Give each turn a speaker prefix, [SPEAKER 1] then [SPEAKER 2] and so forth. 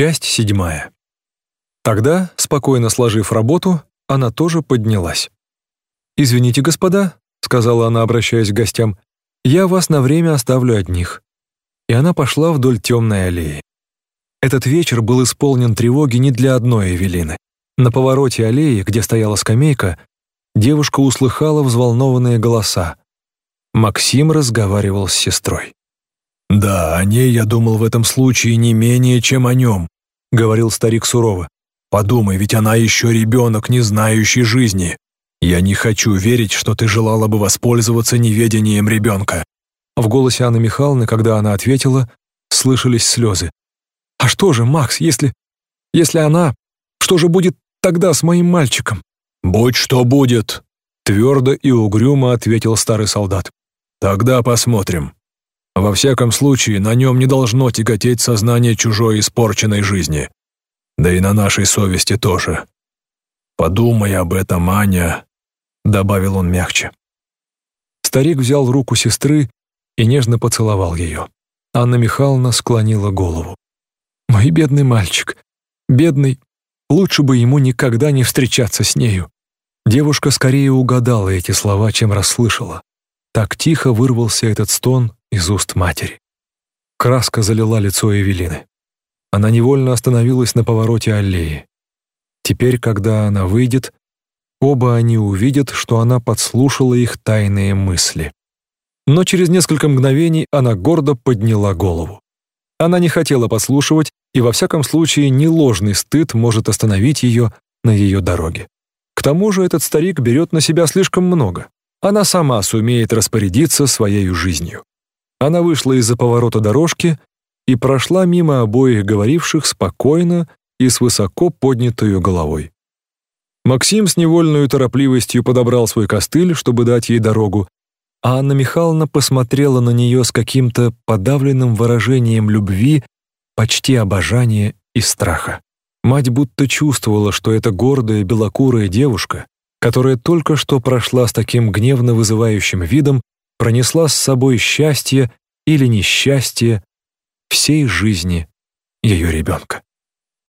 [SPEAKER 1] Часть седьмая. Тогда, спокойно сложив работу, она тоже поднялась. «Извините, господа», — сказала она, обращаясь к гостям, «я вас на время оставлю одних». И она пошла вдоль темной аллеи. Этот вечер был исполнен тревоги не для одной Эвелины. На повороте аллеи, где стояла скамейка, девушка услыхала взволнованные голоса. Максим разговаривал с сестрой.
[SPEAKER 2] «Да, о ней я думал в этом случае не менее, чем о нем», — говорил старик сурово. «Подумай, ведь она еще ребенок, не знающий жизни. Я не хочу верить, что ты желала бы воспользоваться неведением ребенка».
[SPEAKER 1] В голосе Анны Михайловны, когда она ответила, слышались слезы. «А что же, Макс, если... если она... Что же будет тогда с моим мальчиком?»
[SPEAKER 2] «Будь что будет», —
[SPEAKER 1] твердо и угрюмо ответил старый солдат.
[SPEAKER 2] «Тогда посмотрим». Во всяком случае, на нем не должно тяготеть сознание чужой испорченной жизни. Да и на нашей совести тоже. Подумай об этом, Аня, добавил он мягче.
[SPEAKER 1] Старик взял руку сестры и нежно поцеловал ее. Анна Михайловна склонила голову. «Мой бедный мальчик, бедный, лучше бы ему никогда не встречаться с нею». Девушка скорее угадала эти слова, чем расслышала. Так тихо вырвался этот стон из уст матери. Краска залила лицо Эвелины. Она невольно остановилась на повороте аллеи. Теперь, когда она выйдет, оба они увидят, что она подслушала их тайные мысли. Но через несколько мгновений она гордо подняла голову. Она не хотела подслушивать, и во всяком случае не ложный стыд может остановить ее на ее дороге. К тому же этот старик берет на себя слишком много. Она сама сумеет распорядиться своей жизнью. Она вышла из-за поворота дорожки и прошла мимо обоих говоривших спокойно и с высоко поднятой головой. Максим с невольной торопливостью подобрал свой костыль, чтобы дать ей дорогу, а Анна Михайловна посмотрела на нее с каким-то подавленным выражением любви, почти обожания и страха. Мать будто чувствовала, что эта гордая белокурая девушка, которая только что прошла с таким гневно вызывающим видом, пронесла с собой счастье или несчастье всей жизни ее ребенка.